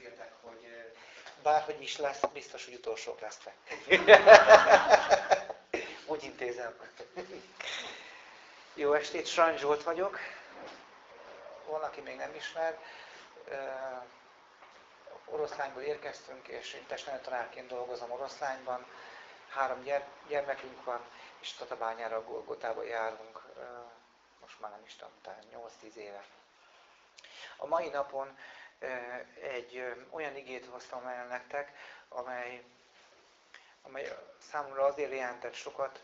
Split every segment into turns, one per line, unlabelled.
készüljetek, hogy bárhogy is lesz, biztos, hogy utolsók lesznek. Úgy intézem. Jó estét, Sran Zsolt vagyok. Van, aki még nem ismer. Oroszlányból érkeztünk, és én testnevetanárként dolgozom Oroszlányban. Három gyermekünk van, és Tatabányára, a Golgotába járunk. Most már nem is tudom, talán 8-10 éve. A mai napon egy olyan igét hoztam el nektek, amely, amely számomra azért jelentett sokat,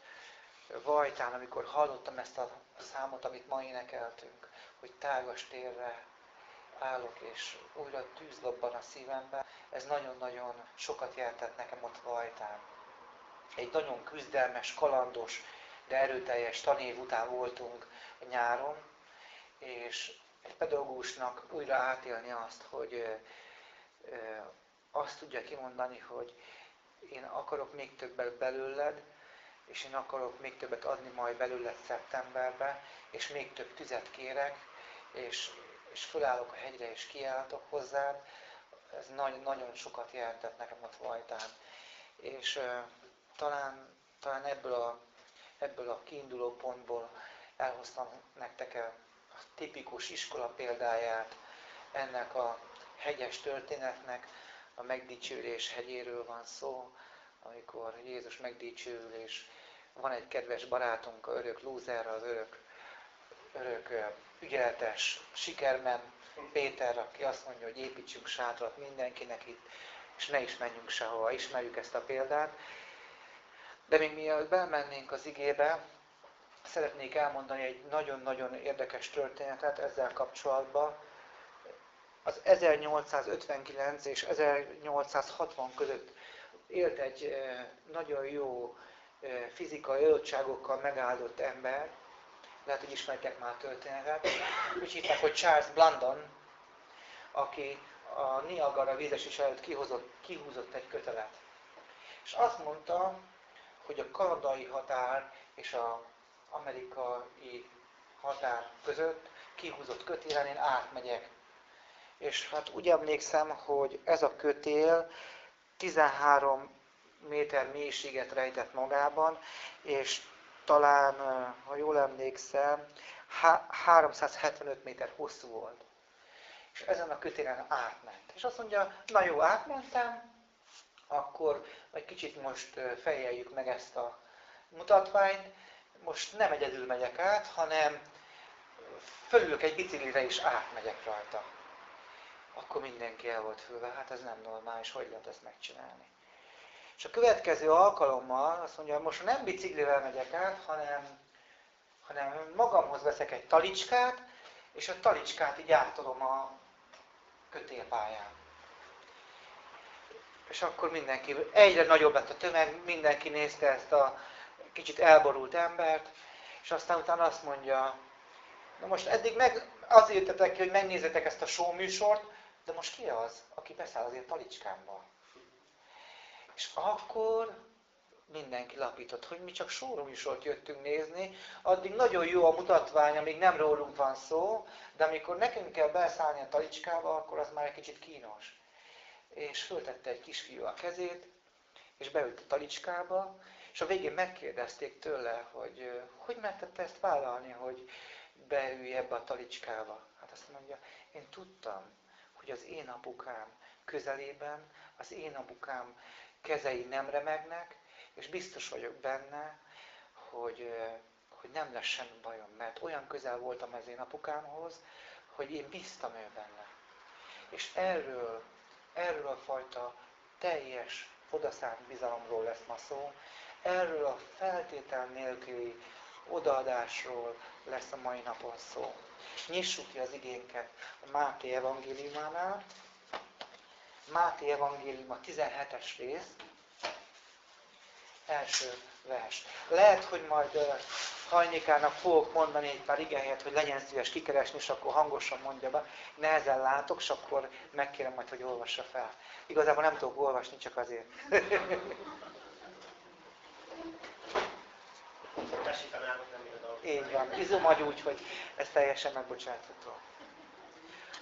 Vajtán, amikor hallottam ezt a számot, amit ma énekeltünk, hogy tágas térre állok, és újra tűzlobban a szívemben, ez nagyon-nagyon sokat jelentett nekem ott Vajtán. Egy nagyon küzdelmes, kalandos, de erőteljes tanév után voltunk nyáron, és egy pedagógusnak újra átélni azt, hogy azt tudja kimondani, hogy én akarok még többet belőled, és én akarok még többet adni majd belőled szeptemberbe, és még több tüzet kérek, és, és fölállok a hegyre, és kiálltok hozzád. Ez nagyon, nagyon sokat jelentett nekem ott Vajtán. És talán, talán ebből, a, ebből a kiinduló pontból elhoztam nektek a tipikus iskola példáját ennek a hegyes történetnek, a megdicsőlés hegyéről van szó, amikor Jézus megdicsőül, és van egy kedves barátunk, a örök lúzer, az örök, örök ügyeletes sikermen, Péter, aki azt mondja, hogy építsünk sátrat mindenkinek itt, és ne is menjünk sehova, ismerjük ezt a példát. De még mielőtt bemennénk az igébe, szeretnék elmondani egy nagyon-nagyon érdekes történetet ezzel kapcsolatban. Az 1859 és 1860 között élt egy nagyon jó fizikai adottságokkal megáldott ember, lehet, hogy ismertek már a történetet, úgy hívták, hogy Charles Blandon, aki a Niagara vízesés előtt kihozott, kihúzott egy kötelet. És azt mondta, hogy a kanadai határ és az amerikai határ között kihúzott kötélen én átmegyek. És hát úgy emlékszem, hogy ez a kötél 13 méter mélységet rejtett magában, és talán, ha jól emlékszem, 375 méter hosszú volt. És ezen a kötélen átment. És azt mondja, na jó, átmentem, akkor egy kicsit most fejeljük meg ezt a mutatványt. Most nem egyedül megyek át, hanem fölülök egy biciklire és átmegyek rajta. Akkor mindenki el volt fülve, hát ez nem normális, hogy lehet ezt megcsinálni. És a következő alkalommal azt mondja, most nem biciklivel megyek át, hanem, hanem magamhoz veszek egy talicskát, és a talicskát így átolom a kötélpályán. És akkor mindenki, egyre nagyobb lett a tömeg, mindenki nézte ezt a kicsit elborult embert, és aztán utána azt mondja, na most eddig meg azért jöttetek ki, hogy megnézzetek ezt a show műsort, de most ki az, aki beszáll az én talicskámba? És akkor mindenki lapított, hogy mi csak sóruműsort jöttünk nézni, addig nagyon jó a mutatvány, amíg nem rólunk van szó, de amikor nekünk kell beszállni a talicskába, akkor az már egy kicsit kínos. És föltette egy kisfiú a kezét, és beült a talicskába, és a végén megkérdezték tőle, hogy hogy mertette ezt vállalni, hogy beülj ebbe a talicskába. Hát azt mondja, én tudtam, hogy az én apukám közelében, az én apukám kezei nem remegnek, és biztos vagyok benne, hogy, hogy nem lesz semmi bajom, mert olyan közel voltam az én apukámhoz, hogy én bíztam ő benne. És erről, erről a fajta teljes odaszánt bizalomról lesz ma szó, erről a feltétel nélküli odaadásról lesz a mai napon szó. Nyissuk ki az igénket a Máté evangéliumánál, Máté Evangélium a 17-es rész, első vers. Lehet, hogy majd hajnikának fogok mondani egy pár igényet, hogy legyen szíves kikeresni, és akkor hangosan mondja be. Nehezen látok, és akkor megkérem majd, hogy olvassa fel. Igazából nem tudok olvasni, csak azért. Így van. Izom agy úgy, hogy ez teljesen megbocsátható.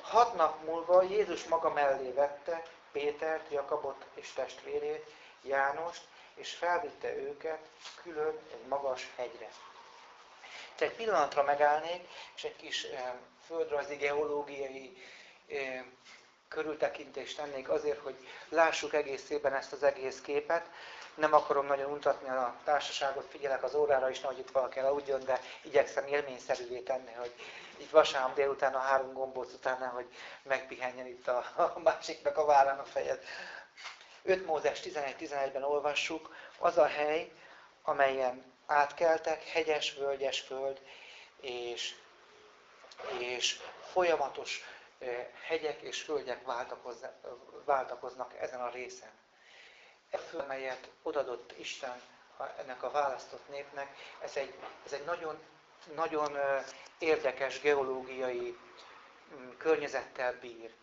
Hat nap múlva Jézus maga mellé vette Pétert, Jakabot és testvérét, Jánost, és felvitte őket külön egy magas hegyre. Tehát egy pillanatra megállnék, és egy kis földrajzi, geológiai körültekintést tennék azért, hogy lássuk egész szépen ezt az egész képet. Nem akarom nagyon untatni a társaságot, figyelek az órára is, nehogy itt valaki aludjon, de igyekszem élményszerűvé tenni, hogy itt vasárnap délután a három gombóc után, hogy megpihenjen itt a, a másiknak a vállán a fejed. 5 Mózes 11-11-ben olvassuk, az a hely, amelyen átkeltek, hegyes, völgyes föld, és, és folyamatos hegyek és földek váltakoznak ezen a részen. E föld, amelyet odadott Isten ennek a választott népnek, ez egy, ez egy nagyon, nagyon érdekes geológiai mm, környezettel bír.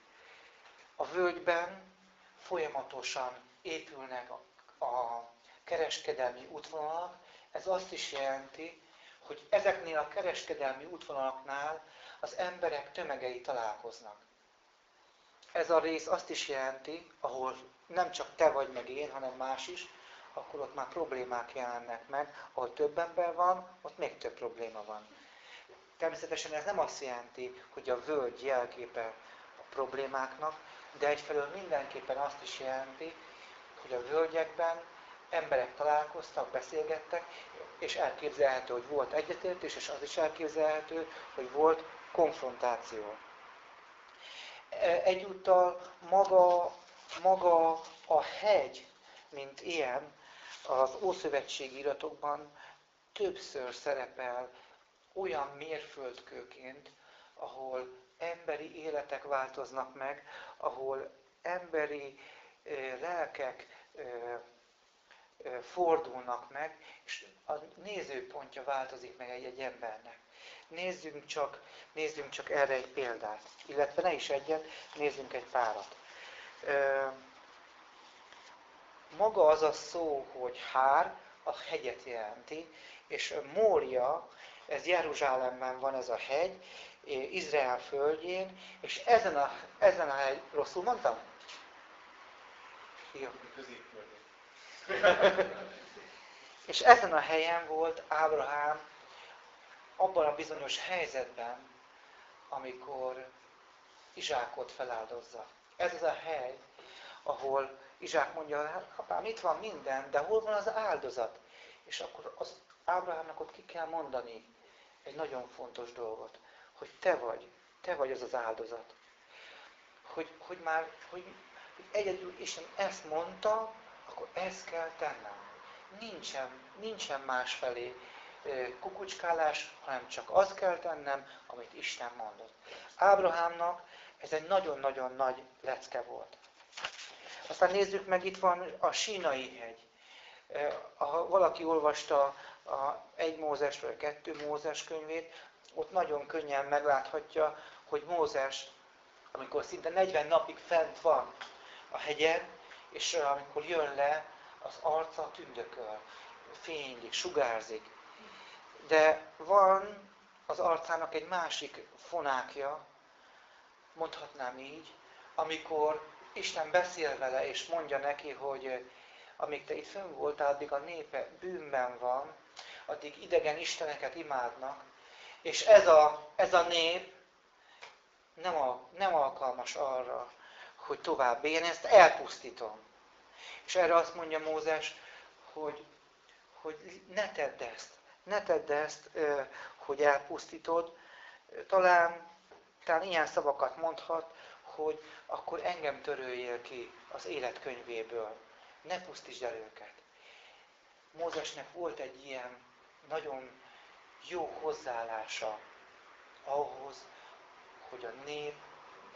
A völgyben folyamatosan épülnek a, a kereskedelmi útvonalak, ez azt is jelenti, hogy ezeknél a kereskedelmi útvonalaknál az emberek tömegei találkoznak. Ez a rész azt is jelenti, ahol nem csak te vagy meg én, hanem más is, akkor ott már problémák jelennek meg. Ahol több ember van, ott még több probléma van. Természetesen ez nem azt jelenti, hogy a völgy jelképe a problémáknak, de egyfelől mindenképpen azt is jelenti, hogy a völgyekben emberek találkoztak, beszélgettek, és elképzelhető, hogy volt egyetértés, és az is elképzelhető, hogy volt konfrontáció. E, egyúttal maga, maga a hegy, mint ilyen, az Ószövetségi iratokban többször szerepel olyan mérföldkőként, ahol emberi életek változnak meg, ahol emberi lelkek fordulnak meg, és a nézőpontja változik meg egy-egy embernek. Nézzünk csak, nézzünk csak erre egy példát. Illetve ne is egyet, nézzünk egy párat. Maga az a szó, hogy hár, a hegyet jelenti, és Mória, ez Jeruzsálemben van ez a hegy, Izrael földjén, és ezen a, ezen a hegy, rosszul mondtam? Jó. és ezen a helyen volt Ábrahám abban a bizonyos helyzetben, amikor Izsákot feláldozza. Ez az a hely, ahol Izsák mondja, hát apám, itt van minden, de hol van az áldozat? És akkor az Ábrahámnak ott ki kell mondani egy nagyon fontos dolgot, hogy te vagy, te vagy az az áldozat. Hogy, hogy már, hogy, hogy egyedül Isten ezt mondta, akkor ezt kell tennem. Nincsen, nincsen más felé kukucskálás, hanem csak azt kell tennem, amit Isten mondott. Ábrahámnak ez egy nagyon-nagyon nagy lecke volt. Aztán nézzük meg, itt van a sínai hegy. Ha valaki olvasta a egy Mózes vagy a kettő Mózes könyvét, ott nagyon könnyen megláthatja, hogy Mózes, amikor szinte 40 napig fent van a hegyen, és amikor jön le, az arca tündököl, fénylik, sugárzik. De van az arcának egy másik fonákja, mondhatnám így, amikor Isten beszél vele, és mondja neki, hogy amíg te itt fönn voltál, addig a népe bűnben van, addig idegen isteneket imádnak, és ez a, ez a nép nem, a, nem alkalmas arra, hogy tovább éljen, ezt elpusztítom. És erre azt mondja Mózes, hogy, hogy ne tedd ezt, ne tedd ezt, hogy elpusztítod. Talán, talán ilyen szavakat mondhat, hogy akkor engem töröljél ki az életkönyvéből. Ne pusztítsd el őket. Mózesnek volt egy ilyen nagyon jó hozzáállása ahhoz, hogy a nép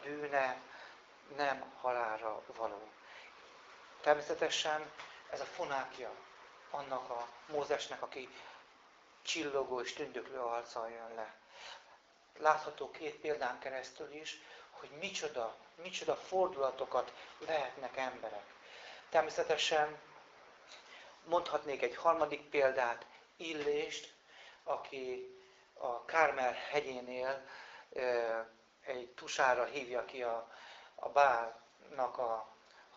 bűne nem halára való. Természetesen ez a fonákja annak a Mózesnek, aki csillogó és tündöklő arccal jön le. Látható két példán keresztül is, hogy micsoda, micsoda fordulatokat lehetnek emberek. Természetesen mondhatnék egy harmadik példát, Illést, aki a Kármel hegyénél egy tusára hívja ki a, a bálnak a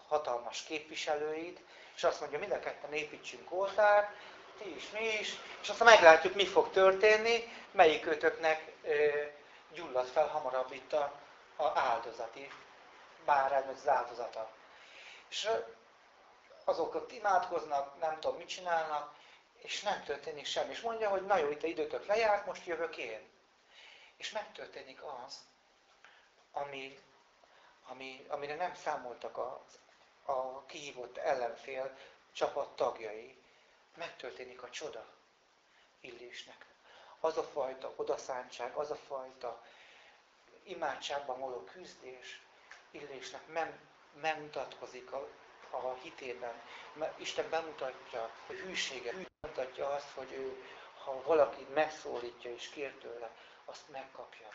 hatalmas képviselőit, és azt mondja, mind a ketten építsünk oltárt, ti is, mi is, és aztán meglátjuk, mi fog történni, melyik kötöknek gyullad fel hamarabb itt a, a áldozati bárány, vagy az áldozata. És azok ott imádkoznak, nem tudom, mit csinálnak, és nem történik semmi. És mondja, hogy na itt a időtök lejárt, most jövök én. És megtörténik az, ami, ami, amire nem számoltak a, a kihívott ellenfél csapat tagjai. Megtörténik a csoda illésnek. Az a fajta odaszántság, az a fajta imádságban való küzdés illésnek nem, nem a, a hitében. Mert Isten bemutatja a hűséget, bemutatja azt, hogy ő, ha valaki megszólítja és kér tőle, azt megkapja.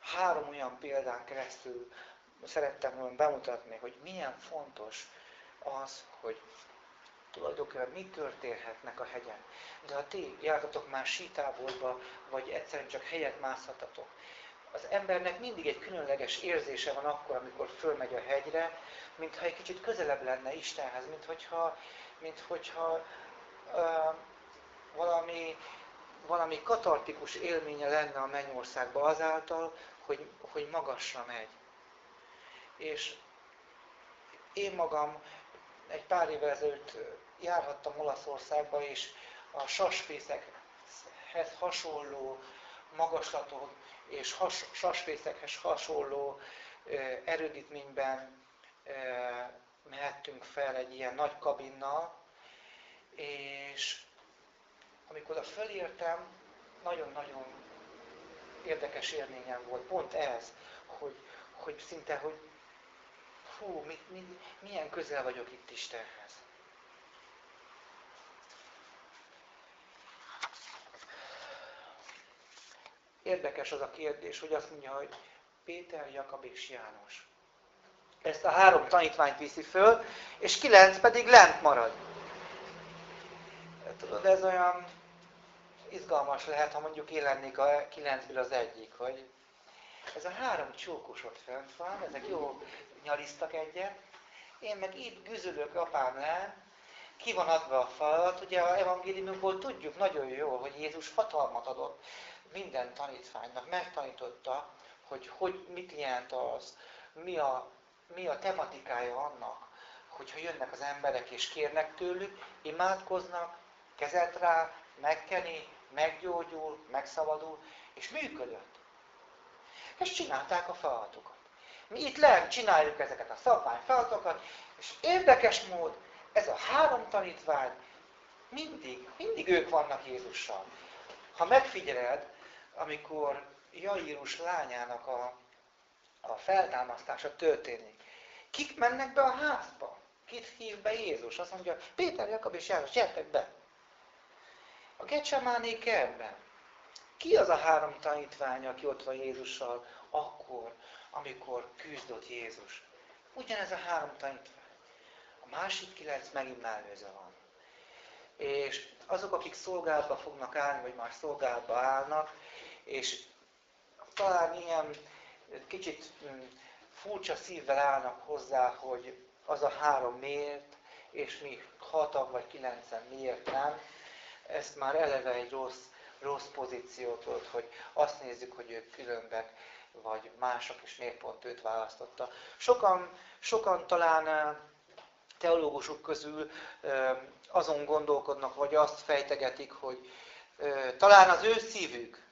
Három olyan példán keresztül szerettem volna bemutatni, hogy milyen fontos az, hogy tulajdonképpen mi történhetnek a hegyen. De ha ti jártatok már sítáborba, vagy egyszerűen csak helyet mászhatatok, az embernek mindig egy különleges érzése van akkor, amikor fölmegy a hegyre, mintha egy kicsit közelebb lenne Istenhez, mint hogyha, mint hogyha valami, valami katartikus élménye lenne a mennyországban azáltal, hogy, hogy magasra megy. És én magam egy pár évvel ezelőtt járhattam Olaszországba, és a sasfészekhez hasonló magaslaton és has, sasfészekhez hasonló erődítményben mehettünk fel egy ilyen nagy kabinnal, és amikor a fölértem, nagyon-nagyon érdekes élményem volt. Pont ez, hogy, hogy szinte, hogy hú, mi, mi, milyen közel vagyok itt Istenhez. Érdekes az a kérdés, hogy azt mondja, hogy Péter, Jakab és János. Ezt a három tanítványt viszi föl, és kilenc pedig lent marad. Tudod, ez olyan izgalmas lehet, ha mondjuk én lennék a kilencből az egyik, hogy ez a három csókos ott fent van, ezek jó nyalisztak egyet, én meg itt güzölök apám lent, ki van adva a falat, ugye a evangéliumból tudjuk nagyon jó, hogy Jézus hatalmat adott minden tanítványnak, megtanította, hogy, hogy mit jelent az, mi a, mi a tematikája annak, hogyha jönnek az emberek és kérnek tőlük, imádkoznak, kezet rá, megkeni, meggyógyul, megszabadul, és működött. És csinálták a feladatokat. Mi itt lent csináljuk ezeket a szabvány feladatokat, és érdekes mód, ez a három tanítvány, mindig, mindig ők vannak Jézussal. Ha megfigyeled, amikor Jairus lányának a, a feltámasztása történik, kik mennek be a házba? Kit hív be Jézus? Azt mondja, Péter, Jakab és János, gyertek be! A Gecsemáné kertben. Ki az a három tanítvány, aki ott van Jézussal akkor, amikor küzdött Jézus? Ugyanez a három tanítvány. A másik kilenc megint mellőzve van. És azok, akik szolgálatba fognak állni, vagy már szolgálatba állnak, és talán ilyen kicsit mm, furcsa szívvel állnak hozzá, hogy az a három miért, és mi hatan vagy kilencen miért nem, ezt már eleve egy rossz, rossz pozíciót volt, hogy azt nézzük, hogy ők különbek, vagy mások, és miért pont őt választotta. Sokan, sokan talán teológusok közül azon gondolkodnak, vagy azt fejtegetik, hogy talán az ő szívük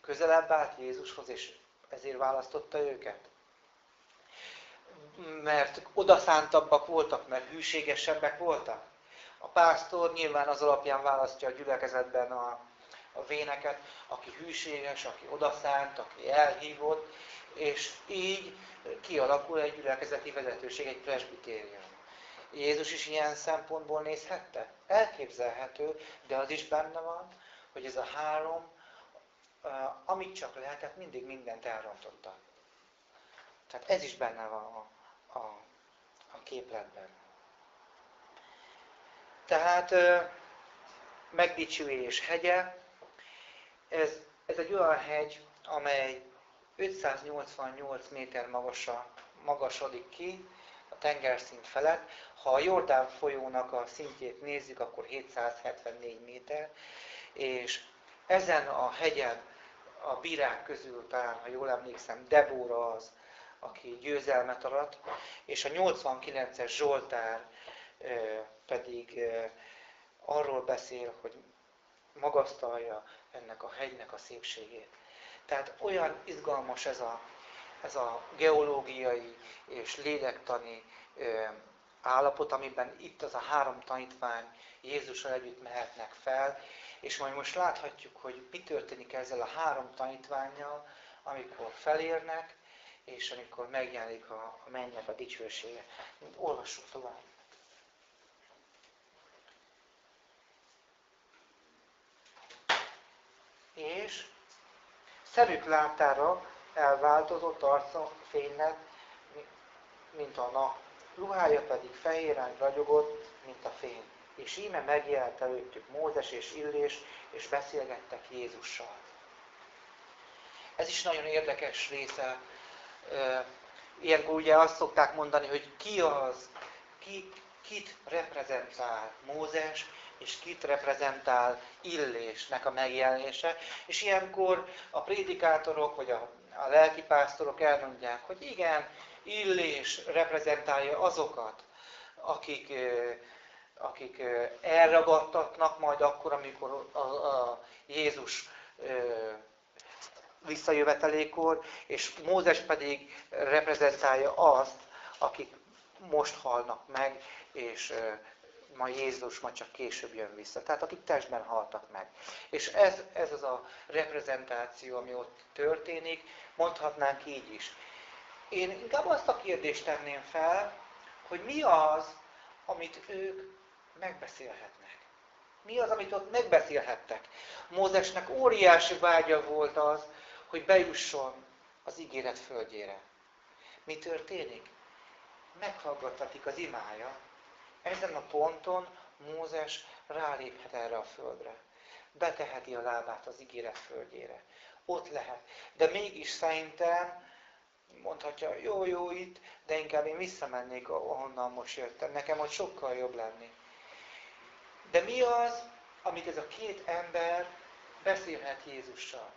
közelebb állt Jézushoz, és ezért választotta őket. Mert odaszántabbak voltak, mert hűségesebbek voltak. A pásztor nyilván az alapján választja a gyülekezetben a, a véneket, aki hűséges, aki odaszánt, aki elhívott, és így kialakul egy gyülekezeti vezetőség, egy presbitérium. Jézus is ilyen szempontból nézhette? Elképzelhető, de az is benne van, hogy ez a három, amit csak lehetett, mindig mindent elrontotta. Tehát ez is benne van a, a, a képletben. Tehát megdicsülés hegye, ez, ez egy olyan hegy, amely 588 méter magasa, magasodik ki a tengerszint felett. Ha a Jordán folyónak a szintjét nézzük, akkor 774 méter, és ezen a hegyen a bírák közül talán, ha jól emlékszem, Debóra az, aki győzelmet arat, és a 89-es Zsoltár pedig arról beszél, hogy magasztalja ennek a hegynek a szépségét. Tehát olyan izgalmas ez a, ez a geológiai és lélektani állapot, amiben itt az a három tanítvány Jézussal együtt mehetnek fel, és majd most láthatjuk, hogy mi történik ezzel a három tanítványjal, amikor felérnek, és amikor megjelenik a, a mennyek a dicsősége. Olvassuk tovább. És szemük látára elváltozott arca fénynek, mint a nap. Ruhája pedig fehéren ragyogott, mint a fény. És íme megjelent előttük Mózes és Illés, és beszélgettek Jézussal. Ez is nagyon érdekes része. Ilyenkor ugye azt szokták mondani, hogy ki az, ki, kit reprezentál Mózes, és kit reprezentál Illésnek a megjelenése. És ilyenkor a prédikátorok, vagy a, a lelkipásztorok elmondják, hogy igen, Illés reprezentálja azokat, akik, akik elragadtatnak majd akkor, amikor a, a Jézus visszajövetelékor, és Mózes pedig reprezentálja azt, akik most halnak meg, és ma Jézus ma csak később jön vissza. Tehát akik testben haltak meg. És ez, ez az a reprezentáció, ami ott történik, mondhatnánk így is. Én inkább azt a kérdést tenném fel, hogy mi az, amit ők megbeszélhetnek. Mi az, amit ott megbeszélhettek? Mózesnek óriási vágya volt az, hogy bejusson az ígéret földjére. Mi történik? Meghallgattatik az imája. Ezen a ponton Mózes ráléphet erre a földre. Beteheti a lábát az ígéret földjére. Ott lehet. De mégis szerintem mondhatja, jó, jó itt, de inkább én visszamennék, ahonnan most jöttem. Nekem ott sokkal jobb lenni. De mi az, amit ez a két ember beszélhet Jézussal?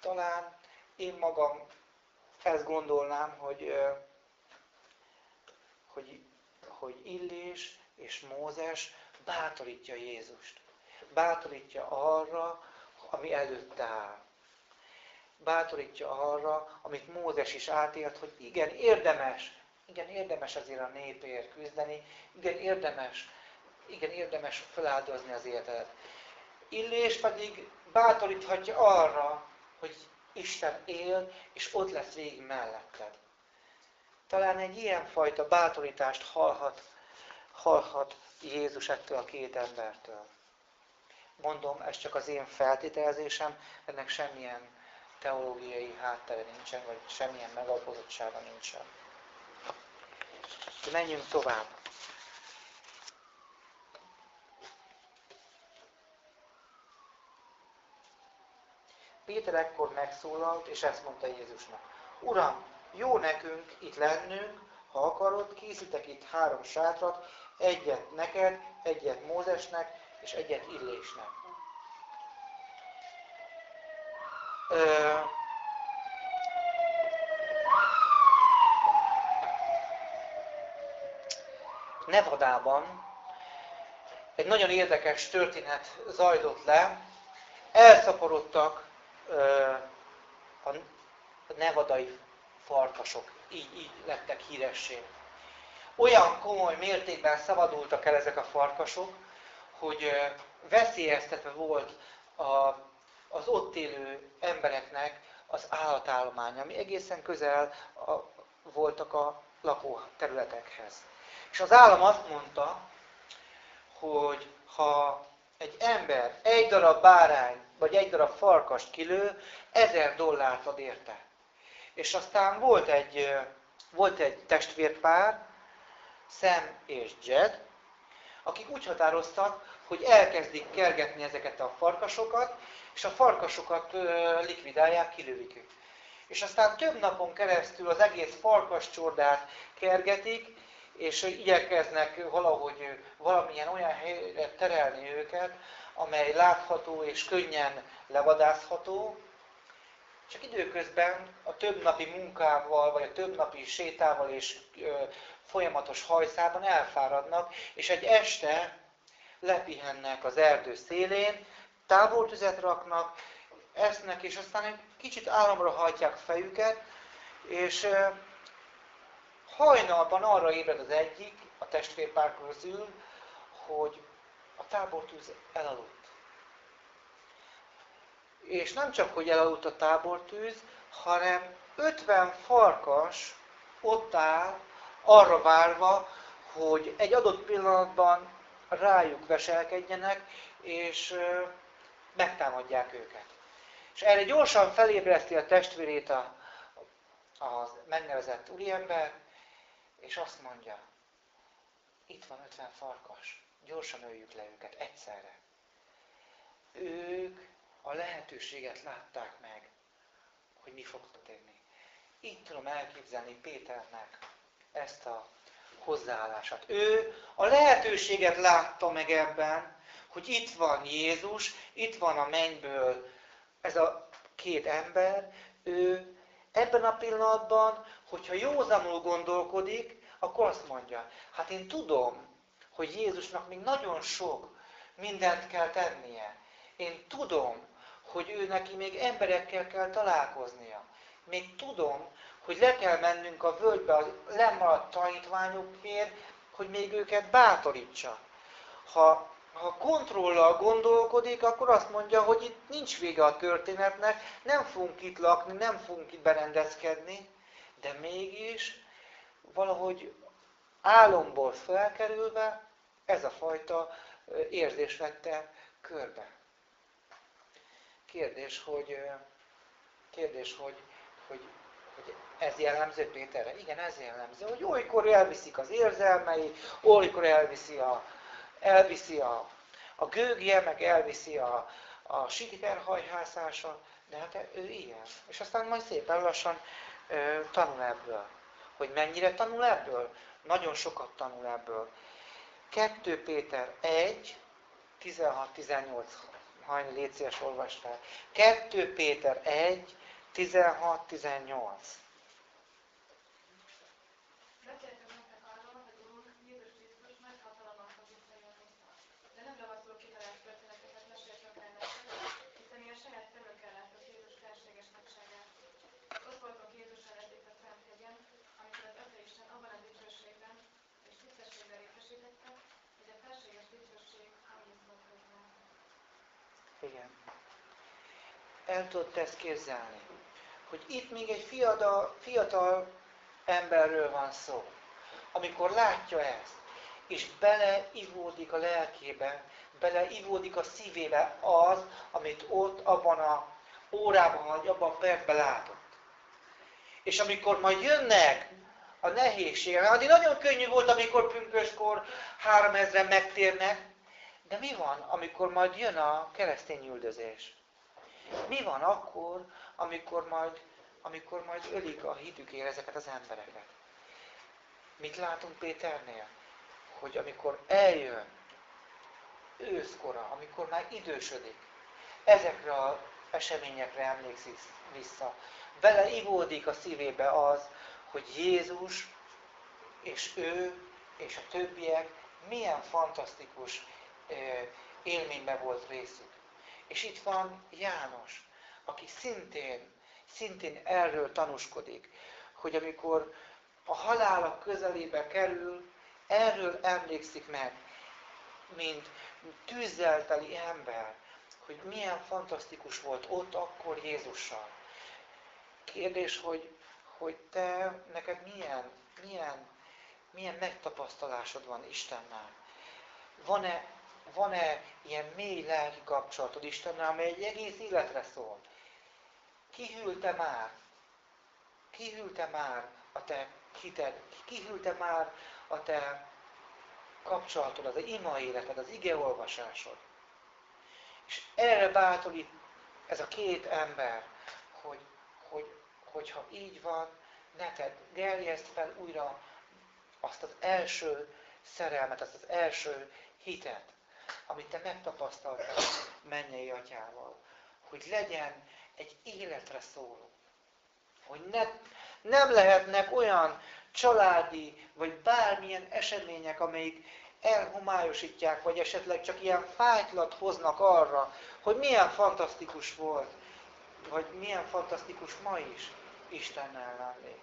Talán én magam ezt gondolnám, hogy, hogy, hogy Illés és Mózes bátorítja Jézust. Bátorítja arra, ami előtte áll. Bátorítja arra, amit Mózes is átélt, hogy igen, érdemes, igen, érdemes azért a népért küzdeni, igen, érdemes, igen, érdemes feláldozni az életet. Illés pedig bátoríthatja arra, hogy Isten él, és ott lesz végig melletted. Talán egy ilyenfajta bátorítást hallhat, hallhat Jézus ettől a két embertől. Mondom, ez csak az én feltételezésem, ennek semmilyen teológiai háttere nincsen, vagy semmilyen megalapozottsága nincsen. De menjünk tovább. Péter ekkor megszólalt, és ezt mondta Jézusnak. Uram, jó nekünk itt lennünk, ha akarod, készítek itt három sátrat, egyet neked, egyet Mózesnek, és egyet Illésnek. Ö, Nevadában egy nagyon érdekes történet zajlott le. Elszaporodtak a nevadai farkasok így, így lettek híressé. Olyan komoly mértékben szabadultak el ezek a farkasok, hogy veszélyeztetve volt a, az ott élő embereknek az állatállománya, ami egészen közel a, voltak a lakóterületekhez. És az állam azt mondta, hogy ha egy ember egy darab bárány vagy egy darab farkast kilő, ezer dollárt ad érte. És aztán volt egy, volt egy testvérpár, Sam és Jed, akik úgy határoztak, hogy elkezdik kergetni ezeket a farkasokat, és a farkasokat likvidálják, kilövik ők. És aztán több napon keresztül az egész farkascsordát kergetik, és igyekeznek valahogy valamilyen olyan helyre terelni őket, amely látható és könnyen levadászható, csak időközben a több napi munkával, vagy a több napi sétával és ö, folyamatos hajszában elfáradnak, és egy este lepihennek az erdő szélén, távoltüzet raknak, esznek, és aztán egy kicsit államra hajtják fejüket, és ö, hajnalban arra ébred az egyik, a testvérpár közül, hogy a tábortűz elaludt. És nem csak, hogy elaludt a tábortűz, hanem 50 farkas ott áll, arra várva, hogy egy adott pillanatban rájuk veselkedjenek, és megtámadják őket. És erre gyorsan felébreszti a testvérét a, a megnevezett úriember, és azt mondja, itt van 50 farkas, gyorsan öljük le őket egyszerre. Ők a lehetőséget látták meg, hogy mi fog történni. Így tudom elképzelni Péternek ezt a hozzáállását. Ő a lehetőséget látta meg ebben, hogy itt van Jézus, itt van a mennyből ez a két ember, ő ebben a pillanatban, hogyha józanul gondolkodik, akkor azt mondja, hát én tudom, hogy Jézusnak még nagyon sok mindent kell tennie. Én tudom, hogy ő neki még emberekkel kell találkoznia. Még tudom, hogy le kell mennünk a völgybe a lemaradt tanítványokért, hogy még őket bátorítsa. Ha, ha kontrollal gondolkodik, akkor azt mondja, hogy itt nincs vége a történetnek, nem fogunk itt lakni, nem fogunk itt berendezkedni, de mégis valahogy álomból felkerülve ez a fajta érzés vette körbe. Kérdés, hogy, kérdés, hogy, hogy, hogy ez jellemző Péterre? Igen, ez jellemző, hogy olykor elviszik az érzelmei, olykor elviszi a, elviszi a, a gőgje, meg elviszi a, a sikerhajhászása, de hát ő ilyen. És aztán majd szépen lassan ö, tanul ebből. Hogy mennyire tanul ebből? Nagyon sokat tanul ebből. 2 Péter 1, 16-18 hajni légy szíves, olvasd fel. 2 Péter 1, 16-18. Igen. El tudod ezt képzelni, hogy itt még egy fiatal, fiatal emberről van szó. Amikor látja ezt, és beleivódik a lelkébe, beleivódik a szívébe az, amit ott abban a órában, vagy abban a percben látott. És amikor majd jönnek a nehézségek, addig nagyon könnyű volt, amikor pünköskor három ezren megtérnek, de mi van, amikor majd jön a keresztény üldözés? Mi van akkor, amikor majd, amikor majd ölik a hitükért ezeket az embereket? Mit látunk Péternél? Hogy amikor eljön őszkora, amikor már idősödik, ezekre az eseményekre emlékszik vissza. Beleivódik a szívébe az, hogy Jézus és ő és a többiek milyen fantasztikus élménybe volt részük. És itt van János, aki szintén, szintén erről tanúskodik, hogy amikor a halálak közelébe kerül, erről emlékszik meg, mint tűzzel teli ember, hogy milyen fantasztikus volt ott akkor Jézussal. Kérdés, hogy, hogy te, neked milyen, milyen, milyen megtapasztalásod van Istennel? Van-e van-e ilyen mély lelki kapcsolatod Istennel, amely egy egész életre szól? Kihűlte már? Kihűlte már a te hited? Kihűlte már a te kapcsolatod, az ima életed, az igeolvasásod. És erre bátorít ez a két ember, hogy, hogy, hogyha így van, ne tedd, gerjezd fel újra azt az első szerelmet, azt az első hitet, amit te megtapasztaltál mennyei atyával. Hogy legyen egy életre szóló. Hogy ne, nem lehetnek olyan családi, vagy bármilyen események, amelyik elhomályosítják, vagy esetleg csak ilyen fájtlat hoznak arra, hogy milyen fantasztikus volt, vagy milyen fantasztikus ma is Istennel lenni.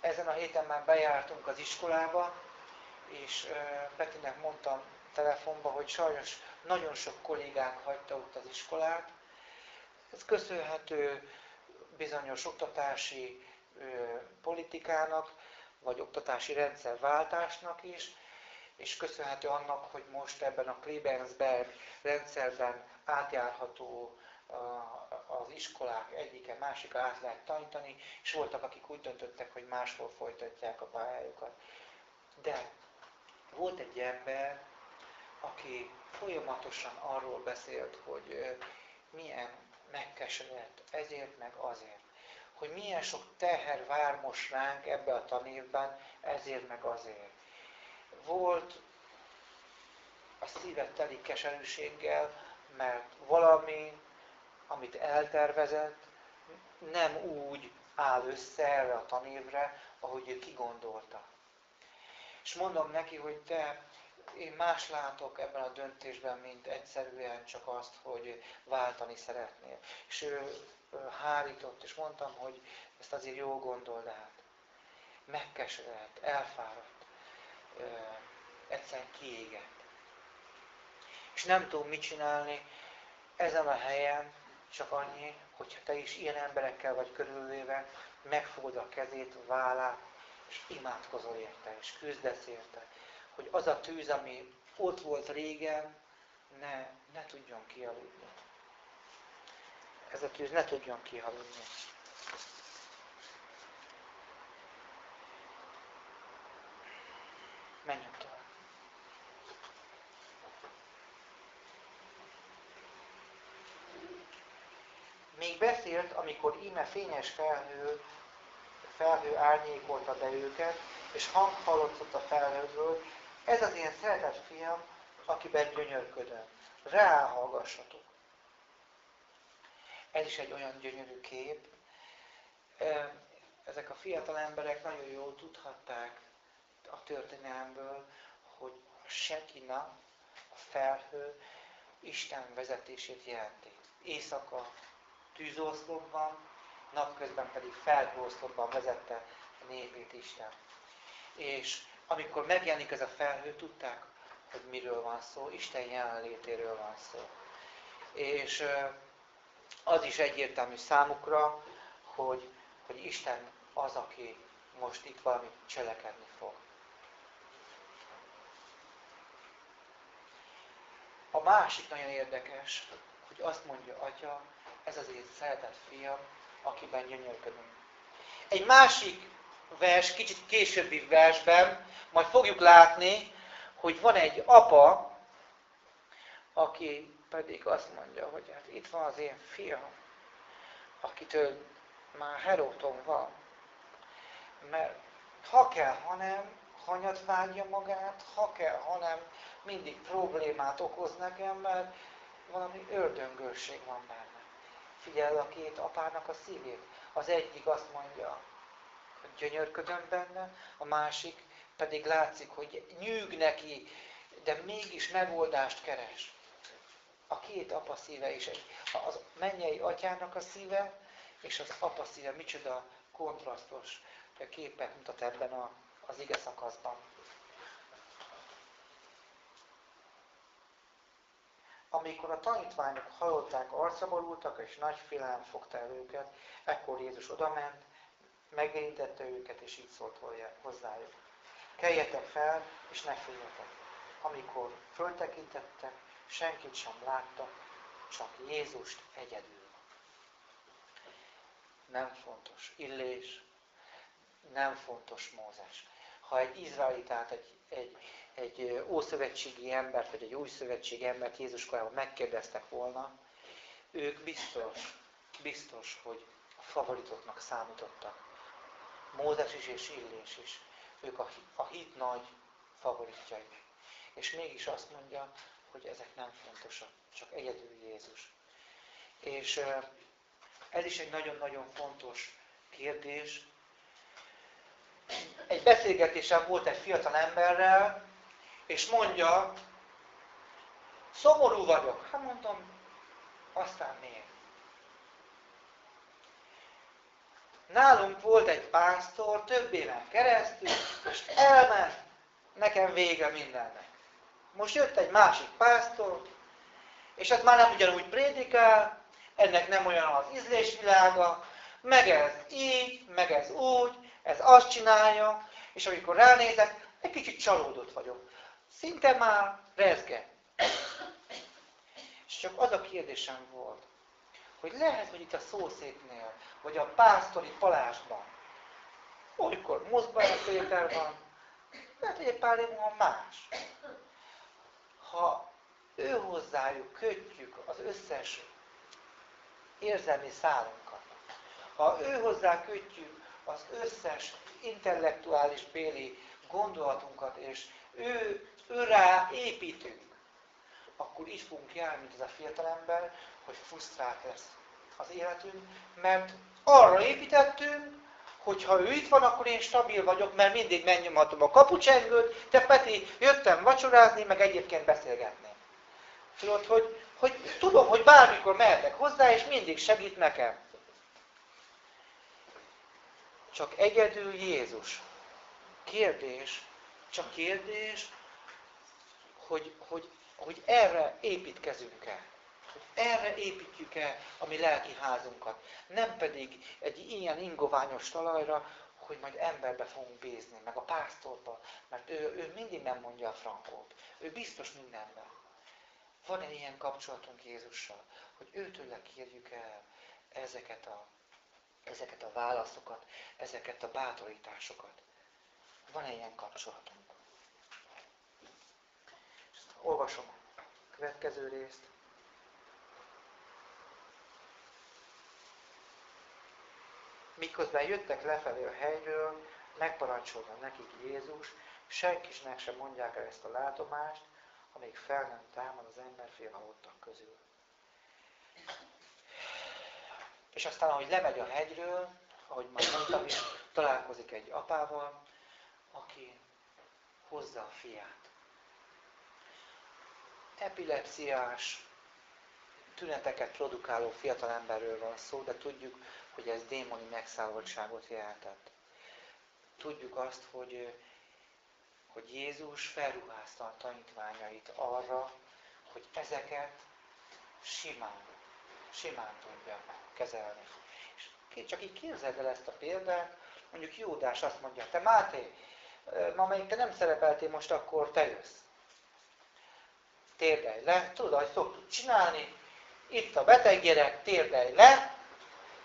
Ezen a héten már bejártunk az iskolába, és Petinek mondtam telefonba, hogy sajnos nagyon sok kollégánk hagyta ott az iskolát. Ez köszönhető bizonyos oktatási politikának, vagy oktatási rendszerváltásnak is, és köszönhető annak, hogy most ebben a Klebensberg rendszerben átjárható az iskolák egyike, másik át lehet tanítani, és voltak, akik úgy döntöttek, hogy máshol folytatják a pályájukat. De volt egy ember, aki folyamatosan arról beszélt, hogy milyen megkeseredett ezért, meg azért. Hogy milyen sok teher vár most ránk ebbe a tanévben, ezért, meg azért. Volt a szívet teli keserűséggel, mert valami, amit eltervezett, nem úgy áll össze erre a tanévre, ahogy ő kigondolta. És mondom neki, hogy te, én más látok ebben a döntésben, mint egyszerűen csak azt, hogy váltani szeretnél. És ő hárított, és mondtam, hogy ezt azért jó gondold át. Megkeseredett, elfáradt, egyszerűen kiégett. És nem tudom mit csinálni ezen a helyen, csak annyi, hogyha te is ilyen emberekkel vagy körülvéve, megfogod a kezét, vállát, és imádkozol érte, és küzdesz érte, hogy az a tűz, ami ott volt régen, ne, ne tudjon kialudni. Ez a tűz ne tudjon kihaludni. Menjünk tovább. Még beszélt, amikor íme fényes felhő felhő árnyékolta be őket, és hang hallatszott a felhőből, ez az én szeretett fiam, akiben gyönyörködöm. Ráhallgassatok. Ez is egy olyan gyönyörű kép. Ezek a fiatal emberek nagyon jól tudhatták a történelmből, hogy a sekina, a felhő, Isten vezetését jelenti. Éjszaka tűzoszlopban, napközben pedig felhőoszlopban vezette a népét Isten. És amikor megjelenik ez a felhő, tudták, hogy miről van szó, Isten jelenlétéről van szó. És az is egyértelmű számukra, hogy, hogy Isten az, aki most itt valamit cselekedni fog. A másik nagyon érdekes, hogy azt mondja Atya, ez az én szeretett fiam, akiben gyönyörködünk. Egy másik vers, kicsit későbbi versben, majd fogjuk látni, hogy van egy apa, aki pedig azt mondja, hogy hát itt van az én fiam, akitől már heróton van. Mert ha kell, hanem hanyat vágja magát, ha kell, hanem mindig problémát okoz nekem, mert valami ördöngőség van benne figyel a két apának a szívét. Az egyik azt mondja, hogy gyönyörködöm benne, a másik pedig látszik, hogy nyűg neki, de mégis megoldást keres. A két apa szíve is egy. Az mennyei atyának a szíve, és az apa szíve micsoda kontrasztos képet mutat ebben a, az ige szakaszban. Amikor a tanítványok halották arca borultak, és nagy félelem fogta el őket, ekkor Jézus odament, megérintette őket, és így szólt hozzájuk. Keljetek fel, és ne féljetek. Amikor föltekintettek, senkit sem láttak, csak Jézust egyedül. Nem fontos Illés, nem fontos Mózes, ha egy izraelitát, egy, egy, egy ószövetségi embert, vagy egy új szövetségi embert Jézus korában megkérdeztek volna, ők biztos, biztos, hogy a favoritoknak számítottak. Mózes is és Illés is. Ők a, a hit nagy favoritjai. És mégis azt mondja, hogy ezek nem fontosak, csak egyedül Jézus. És ez is egy nagyon-nagyon fontos kérdés. Egy beszélgetésem volt egy fiatal emberrel, és mondja, szomorú vagyok. Hát mondtam, aztán miért? Nálunk volt egy pásztor több éven keresztül, és elment, nekem vége mindennek. Most jött egy másik pásztor, és hát már nem ugyanúgy prédikál, ennek nem olyan az ízlésvilága, meg ez így, meg ez úgy, ez azt csinálja, és amikor ránézek, egy kicsit csalódott vagyok. Szinte már rezge. És csak az a kérdésem volt, hogy lehet, hogy itt a szószéknél, vagy a pásztori palásban, olykor mozgástétel van, lehet, hogy egy pár múlva más. Ha ő hozzájuk kötjük az összes érzelmi szálunkat, ha ő hozzá kötjük az összes intellektuális béli gondolatunkat, és ő, ő rá építünk, akkor így fogunk járni, mint ez a fiatalember, hogy frusztrált lesz az életünk, mert arra építettünk, hogy ha ő itt van, akkor én stabil vagyok, mert mindig megnyomatom a kapucsengőt, te Peti, jöttem vacsorázni, meg egyébként beszélgetni. Tudod, hogy, hogy tudom, hogy bármikor mehetek hozzá, és mindig segít nekem. Csak egyedül Jézus. Kérdés, csak kérdés, hogy, hogy, hogy erre építkezünk-e. Erre építjük-e a mi lelki házunkat. Nem pedig egy ilyen ingoványos talajra, hogy majd emberbe fogunk bízni, meg a pásztorba, mert ő, ő mindig nem mondja a frankót. Ő biztos mindenben. Van-e ilyen kapcsolatunk Jézussal, hogy őtőle kérjük el ezeket a, ezeket a válaszokat, ezeket a bátorításokat? Van-e ilyen kapcsolatunk? Olvasom a következő részt. Miközben jöttek lefelé a helyről, megparancsolta nekik Jézus, senkinek sem mondják el ezt a látomást, amíg fel nem támad az emberfél halottak közül. És aztán, ahogy lemegy a hegyről, ahogy már mondtam is, találkozik egy apával, aki hozza a fiát. Epilepsziás, tüneteket produkáló fiatalemberről van szó, de tudjuk, hogy ez démoni megszálloltságot jelentett. Tudjuk azt, hogy hogy Jézus felruházta a tanítványait arra, hogy ezeket simán, simán tudja kezelni. És csak így képzeld el ezt a példát, mondjuk Jódás azt mondja, te Máté, ma még te nem szerepeltél, most akkor te jössz. Térdelj le, tudod, hogy szoktuk csinálni, itt a beteg gyerek, térdelj le,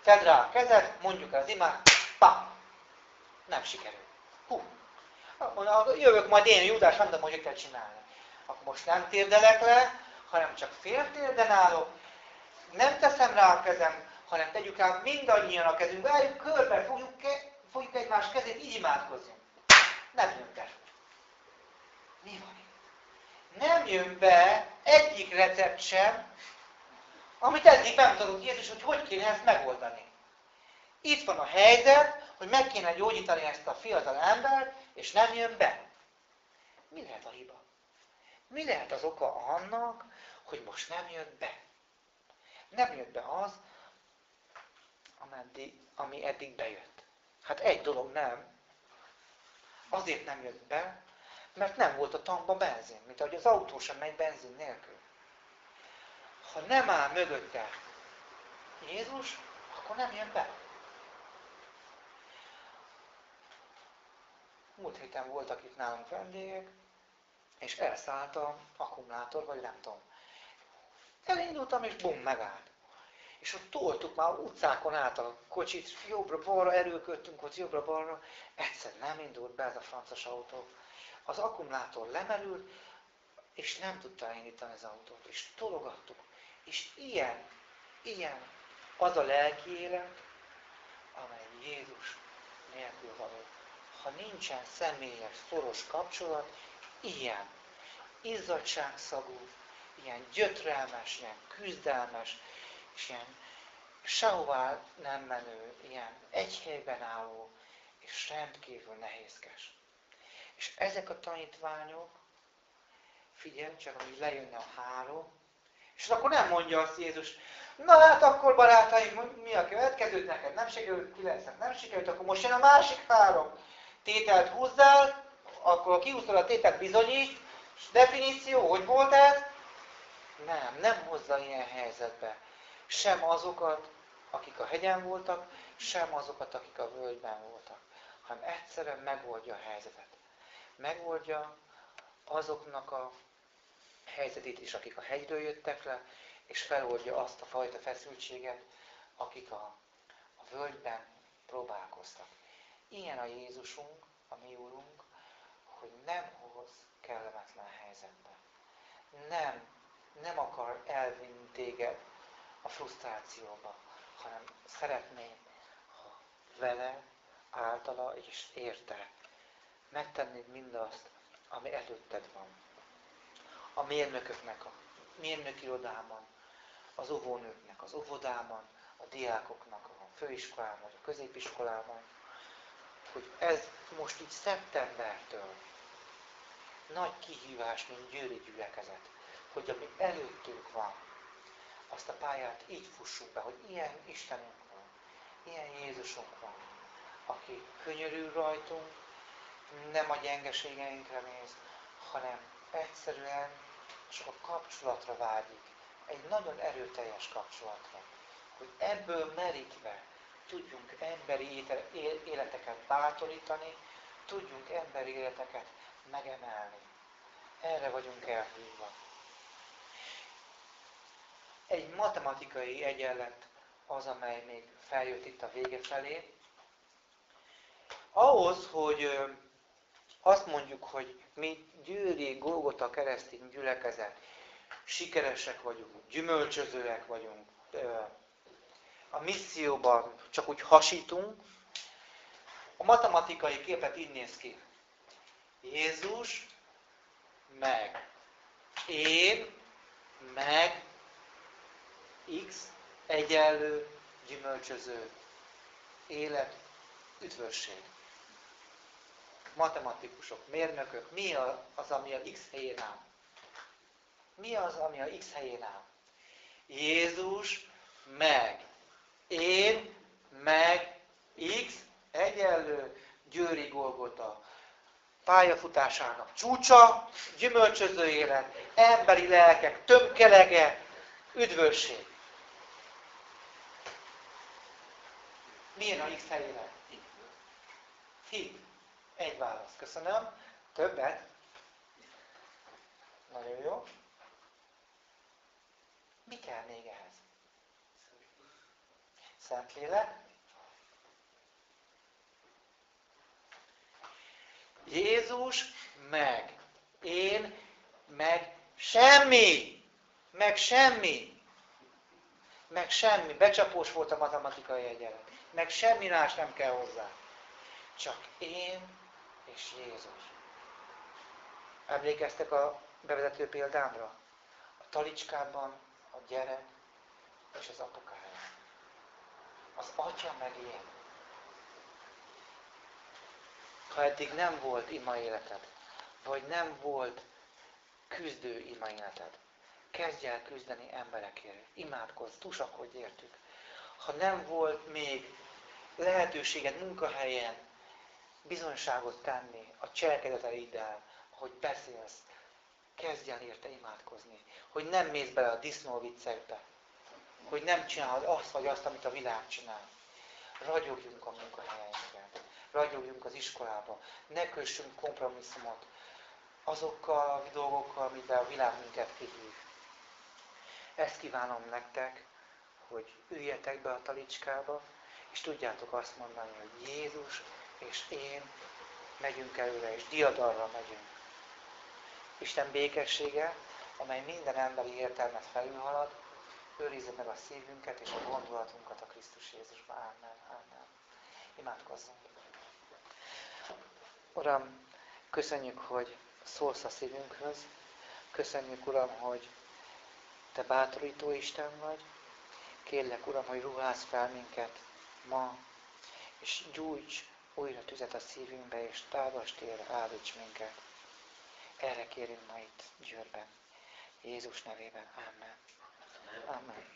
tedd rá a kezed, mondjuk az imát, pa! Nem sikerül. Hú, jövök majd én, Júdás, nem hogy kell csinálni. Akkor most nem térdelek le, hanem csak féltérden állok, nem teszem rá a kezem, hanem tegyük rá mindannyian a kezünkbe, álljunk körbe, fogjuk, fogjuk egymás kezét, így imádkozzunk. Nem jön be. Mi van itt? Nem jön be egyik recept sem, amit eddig bemutatott Jézus, hogy hogy kéne ezt megoldani. Itt van a helyzet, hogy meg kéne gyógyítani ezt a fiatal embert, és nem jön be. Mi lehet a hiba? Mi lehet az oka annak, hogy most nem jött be? Nem jött be az, ameddig, ami eddig bejött. Hát egy dolog nem. Azért nem jött be, mert nem volt a tankban benzin, mint ahogy az autó sem megy benzin nélkül. Ha nem áll mögötte Jézus, akkor nem jön be. Múlt héten voltak itt nálunk vendégek, és elszállt a akkumulátor, vagy nem tudom. Elindultam, és bum, megállt. És ott toltuk már utcákon át a kocsit, jobbra-balra erőködtünk ott jobbra-balra, egyszer nem indult be ez a francos autó. Az akkumulátor lemerült, és nem tudta elindítani az autót, és tologattuk. És ilyen, ilyen az a lelki élet, amely Jézus nélkül való. Ha nincsen személyes, szoros kapcsolat, ilyen izzadságszagú, ilyen gyötrelmes, ilyen küzdelmes, és ilyen sehová nem menő, ilyen egy helyben álló, és rendkívül nehézkes. És ezek a tanítványok, figyelj csak, hogy lejönne a három, és akkor nem mondja azt Jézus, na hát akkor barátaim, mi a következő neked? Nem sikerült, kilencet nem sikerült, akkor most jön a másik három. Tételt húzzál, akkor kiúszol a tételt bizonyít, és definíció, hogy volt ez? Nem, nem hozza ilyen helyzetbe. Sem azokat, akik a hegyen voltak, sem azokat, akik a völgyben voltak. Hanem egyszerűen megoldja a helyzetet. Megoldja azoknak a helyzetét is, akik a hegyről jöttek le, és feloldja azt a fajta feszültséget, akik a, a völgyben próbálkoztak. Ilyen a Jézusunk, a mi Úrunk, hogy nem hoz kellemetlen helyzetbe. Nem, nem akar elvinni téged a frusztrációba, hanem szeretné, ha vele, általa és érte megtennéd mindazt, ami előtted van. A mérnököknek a mérnökirodában, az óvónőknek az óvodában, a diákoknak a főiskolában, vagy a középiskolában, hogy ez most így szeptembertől nagy kihívás, mint győri gyülekezet, hogy ami előttünk van, azt a pályát így fussuk be, hogy ilyen Istenünk van, ilyen Jézusunk van, aki könyörül rajtunk, nem a gyengeségeinkre néz, hanem egyszerűen csak a kapcsolatra vágyik, egy nagyon erőteljes kapcsolatra, hogy ebből merítve tudjunk emberi életeket bátorítani, tudjunk emberi életeket megemelni. Erre vagyunk elhívva. Egy matematikai egyenlet az, amely még feljött itt a vége felé. Ahhoz, hogy azt mondjuk, hogy mi Győri Golgota keresztény gyülekezet, sikeresek vagyunk, gyümölcsözőek vagyunk, a misszióban csak úgy hasítunk, a matematikai képet így néz ki. Jézus, meg én, meg X egyenlő gyümölcsöző élet, üdvösség. Matematikusok, mérnökök, mi az, ami a X helyén áll? Mi az, ami a X helyén áll? Jézus, meg én, meg X egyenlő Győri Golgota pályafutásának csúcsa, gyümölcsöző élet, emberi lelkek, tömkelege, üdvösség. Milyen a X helyére? Hit. Egy válasz. Köszönöm. Többet? Nagyon jó. Mi kell még ehhez? Szentlélek. Jézus, meg én, meg semmi. Meg semmi. Meg semmi. Becsapós volt a matematikai egyenlet. Meg semmi más nem kell hozzá. Csak én és Jézus. Emlékeztek a bevezető példámra? A talicskában a gyerek és az apukája. Az atya meg én. Ha eddig nem volt ima életed, vagy nem volt küzdő ima életed, kezdj el küzdeni emberekért, imádkozz, tusakodj értük. Ha nem volt még lehetőséged munkahelyen bizonyságot tenni a cselekedeteidel, hogy beszélsz, kezdj el érte imádkozni. Hogy nem mész bele a disznóviccekbe, hogy nem csinálod azt vagy azt, amit a világ csinál. Ragyogjunk a munkahelyeinken, ragyogjunk az iskolába, ne kössünk kompromisszumot azokkal a dolgokkal, amiben a világ minket kihív. Ezt kívánom nektek, hogy üljetek be a talicskába, és tudjátok azt mondani, hogy Jézus és én megyünk előre, és diadalra megyünk. Isten békessége, amely minden emberi értelmet felülhalad, őrizze meg a szívünket és a gondolatunkat a Krisztus Jézusba. Amen. Amen. Imádkozzunk. Uram, köszönjük, hogy szólsz a szívünkhöz. Köszönjük, Uram, hogy te bátorító Isten vagy, kérlek Uram, hogy ruház fel minket ma, és gyújts újra tüzet a szívünkbe, és tágas térre állíts minket. Erre kérünk ma itt Győrben. Jézus nevében. Amen. Amen.